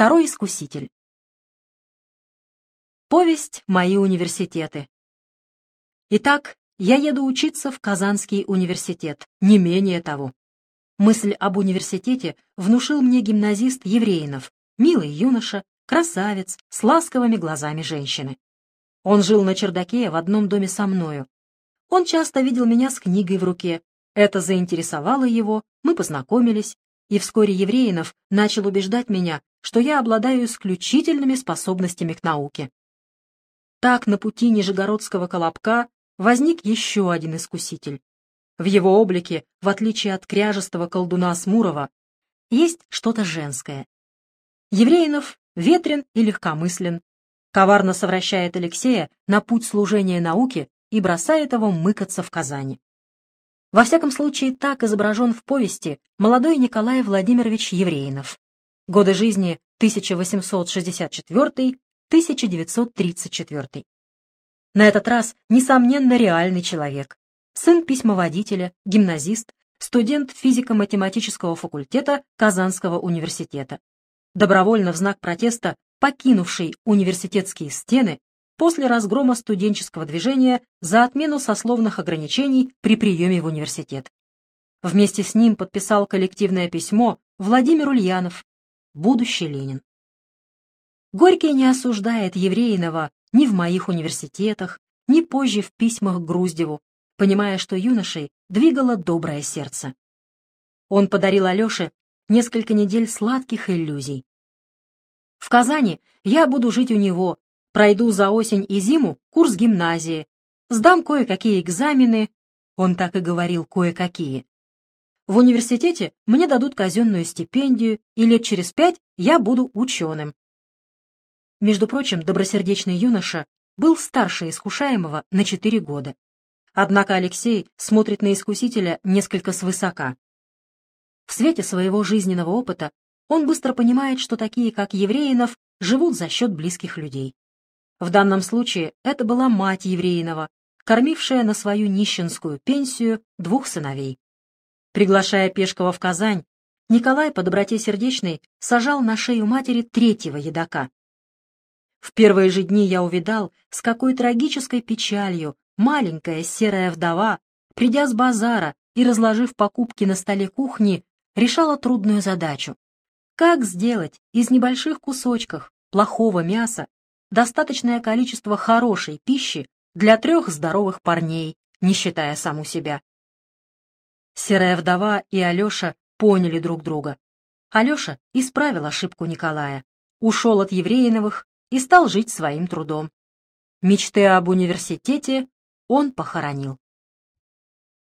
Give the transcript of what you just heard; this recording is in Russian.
Второй искуситель. Повесть «Мои университеты». Итак, я еду учиться в Казанский университет, не менее того. Мысль об университете внушил мне гимназист Евреинов, милый юноша, красавец, с ласковыми глазами женщины. Он жил на чердаке в одном доме со мною. Он часто видел меня с книгой в руке. Это заинтересовало его, мы познакомились, и вскоре Евреинов начал убеждать меня, что я обладаю исключительными способностями к науке. Так на пути Нижегородского Колобка возник еще один искуситель. В его облике, в отличие от кряжестого колдуна Смурова, есть что-то женское. Евреинов ветрен и легкомыслен, коварно совращает Алексея на путь служения науке и бросает его мыкаться в Казани. Во всяком случае, так изображен в повести молодой Николай Владимирович Евреинов. Годы жизни 1864-1934. На этот раз, несомненно, реальный человек. Сын письмоводителя, гимназист, студент физико-математического факультета Казанского университета. Добровольно в знак протеста покинувший университетские стены после разгрома студенческого движения за отмену сословных ограничений при приеме в университет. Вместе с ним подписал коллективное письмо Владимир Ульянов, будущий Ленин. Горький не осуждает Евреинова ни в моих университетах, ни позже в письмах к Груздеву, понимая, что юношей двигало доброе сердце. Он подарил Алёше несколько недель сладких иллюзий. В Казани я буду жить у него, пройду за осень и зиму курс гимназии, сдам кое-какие экзамены, он так и говорил кое-какие, в университете мне дадут казенную стипендию, и лет через пять я буду ученым. Между прочим, добросердечный юноша был старше искушаемого на четыре года. Однако Алексей смотрит на искусителя несколько свысока. В свете своего жизненного опыта он быстро понимает, что такие, как Евреинов, живут за счет близких людей. В данном случае это была мать Евреинова, кормившая на свою нищенскую пенсию двух сыновей. Приглашая Пешкова в Казань, Николай по доброте сердечной сажал на шею матери третьего едока. В первые же дни я увидал, с какой трагической печалью маленькая серая вдова, придя с базара и разложив покупки на столе кухни, решала трудную задачу. Как сделать из небольших кусочков плохого мяса достаточное количество хорошей пищи для трех здоровых парней, не считая саму себя? Серая вдова и Алеша поняли друг друга. Алеша исправил ошибку Николая, ушел от Евреиновых и стал жить своим трудом. Мечты об университете он похоронил.